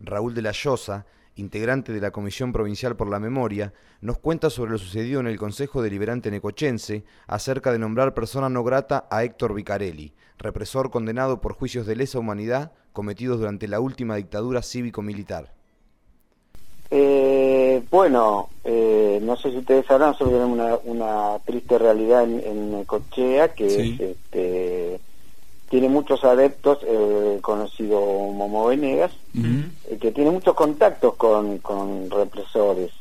Raúl de la Llosa, integrante de la Comisión Provincial por la Memoria, nos cuenta sobre lo sucedido en el Consejo Deliberante Necochense acerca de nombrar persona no grata a Héctor Vicarelli, represor condenado por juicios de lesa humanidad cometidos durante la última dictadura cívico-militar. Eh, bueno, eh, no sé si ustedes sabrán, sobre una, una triste realidad en, Necochea, que es este, tiene muchos adeptos, eh, conocido Momo Venegas, que tiene muchos contactos con, con, represores.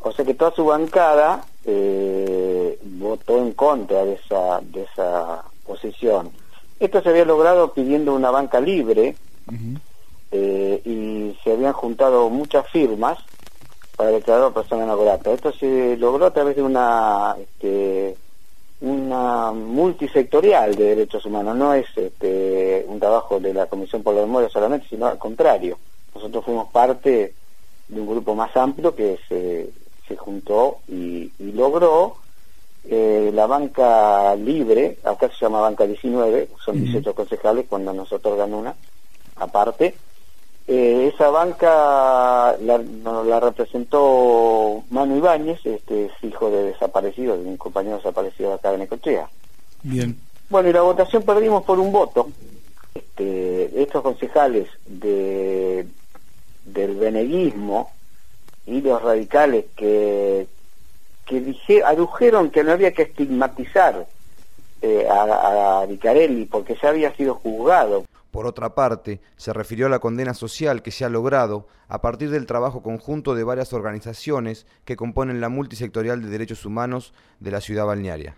O sea que toda su bancada eh, votó en contra de esa, de esa posición. Esto se había logrado pidiendo una banca libre eh, y se habían juntado muchas firmas para declarar a persona no grata. Esto se logró a través de una... Este, una multisectorial de derechos humanos, no es este, un trabajo de la Comisión por la Memoria solamente, sino al contrario. Nosotros fuimos parte de un grupo más amplio que se, se juntó y, logró eh, la banca libre, acá se llama banca 19, son 18 concejales cuando nosotros ganamos una, aparte, eh, esa banca la, la, representó Manu Ibáñez, este es hijo de desaparecido, de un compañero desaparecido acá de Necochea. Bien. Bueno, y la votación perdimos por un voto. Este, estos concejales de, del beneguismo y los radicales que, que dije, adujeron que no había que estigmatizar eh, a, a Vicarelli porque ya había sido juzgado por otra parte, se refirió a la condena social que se ha logrado a partir del trabajo conjunto de varias organizaciones que componen la multisectorial de derechos humanos de la ciudad balnearia.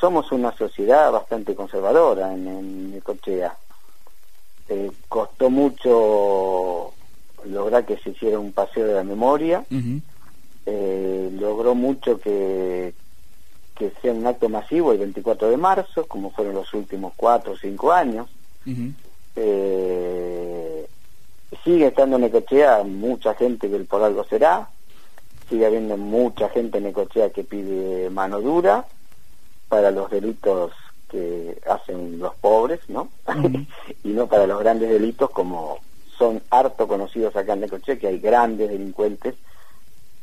Somos una sociedad bastante conservadora en, Necochea. Eh, costó mucho lograr que se hiciera un paseo de la memoria. Eh, logró mucho que, que sea un acto masivo el 24 de marzo, como fueron los últimos cuatro o cinco años. Eh, sigue estando en Necochea mucha gente que por algo será, sigue habiendo mucha gente en Necochea que pide mano dura para los delitos que hacen los pobres, ¿no? y no para los grandes delitos como son harto conocidos acá en Necochea, que hay grandes delincuentes,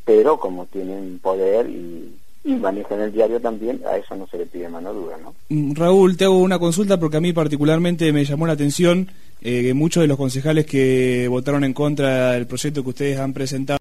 pero como tienen poder y manejan el diario también, a eso no se le pide mano dura, ¿no? Mm, Raúl, te hago una consulta porque a mí particularmente me llamó la atención eh, que muchos de los concejales que votaron en contra del proyecto que ustedes han presentado